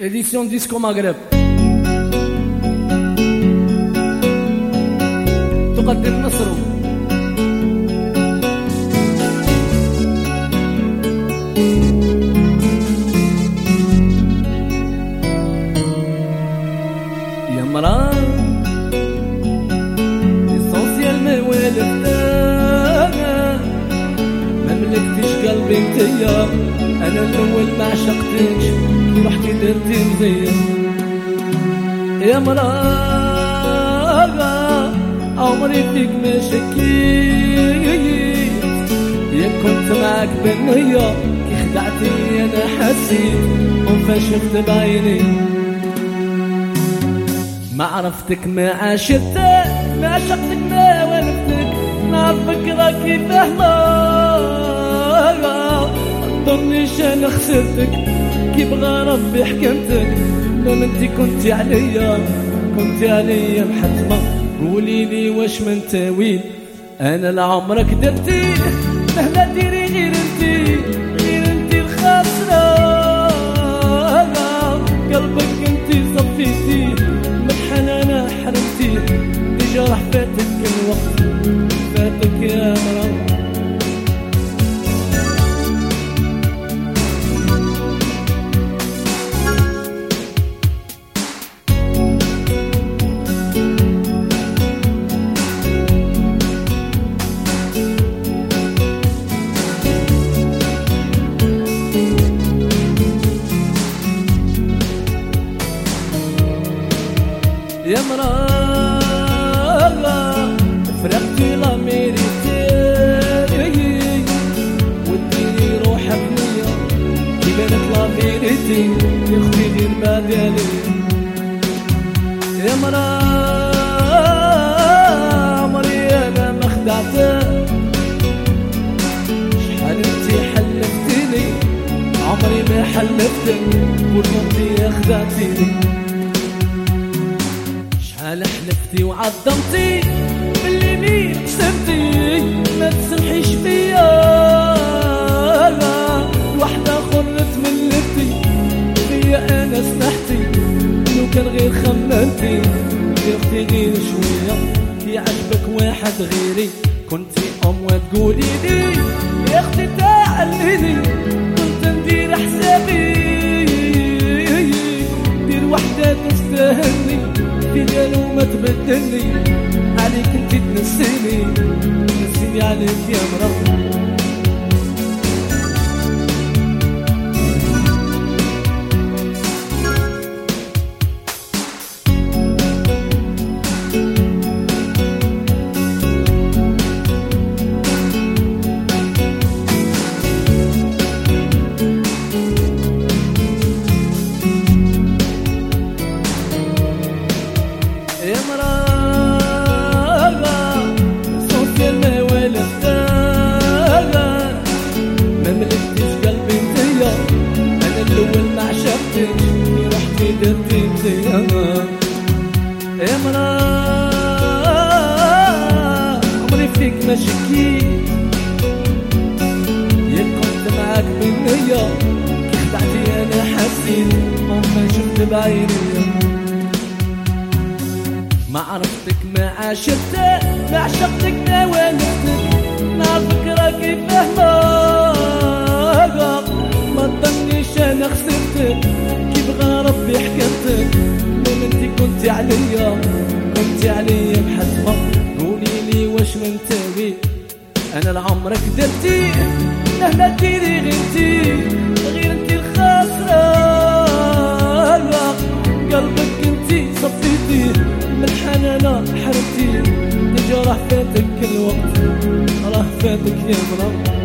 Édition Disco Maghreb تقدم مصر يا مرا اسونسيال ما والفتانا ما ملكتش قلبي انتيا أنا الأول ما عشقتكش كي رحتي درتي مزيان. يا مرا عمري فيك ما شكيت يا كنت معاك بالنية خدعتني أنا حسيت. وفشلت بعيني. ما عرفتك ما عاشرتك ما عشقتك ما ولفتك. نعرفك راكي فاهمة ضرنيش أنا خسرتك. كي بغى ربي حكمتك ما انتي كنتي عليا كنتي عليا محتمة قولي لي واش من تاويل أنا لعمرك درتي مهما ديري غير انتي غير انتي الخاسرة. قلبك انتي صفيتي من حنانا حرمتي. ديجا راح فاتك الوقت فاتك يا مرام يا مرا فرقتي لا ميريتي وديني روحك ليا كي بانت لا ميريتي يا أختي دير بالي يا مرا عمري أنا ما خدعتك. شحال انتي حلفتيني عمري ما حلفتك. والمرضي خدعتيني شحال حلفتي وعظمتي باللي مين كسبتي ما تسمحيش فيا. وحدة خرت من لبتي فيا أنا سمحتي. لو كان غير خممتي أختي غير شوية. كي عجبك واحد غيري. كنتي ام وتقولي لي يا أختي تعلميني كنت ندير حسابي. دير وحدة تستاهلني. في ديالو ما تبدلني. عليك انت تنسيني. نسيني عليك يا مرا. يا مرا عمري فيك ما شكيت يا كنت معاك بالنية كي خدعتي أنا حسيت وما شفت بعيني ما عرفتك ما عاشرتك ما عشقتك ما والفتك كنتي عليا محسبة قولي لي واش من تاوي أنا لعمرك درتي مهما ديري غيرتي. غير أنتي الخاسرة قلبك انتي صفيتي من حنانا حرمتي. راه فاتك الوقت راه فاتك يا مرا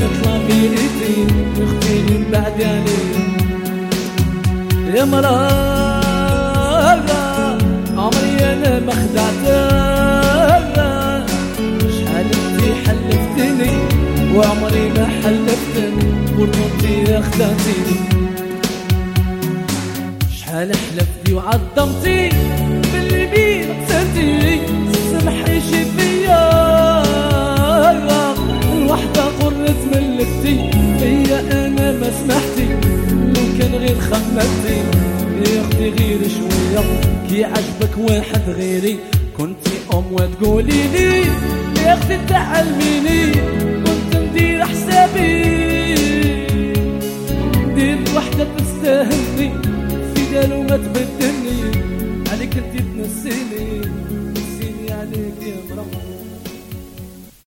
لا فيريتي أختي من بعد عليا يا مراه عمري أنا ما خدعتها شحال انتي حلفتني وعمري ما حلفتك وانتي خدعتيني شحال حلفتي وعظمتي حبيبتي يا أختي غير شوية كي عجبك واحد غيري. كنتي أم وتقولي لي يا أختي تعلميني كنت ندير حسابي.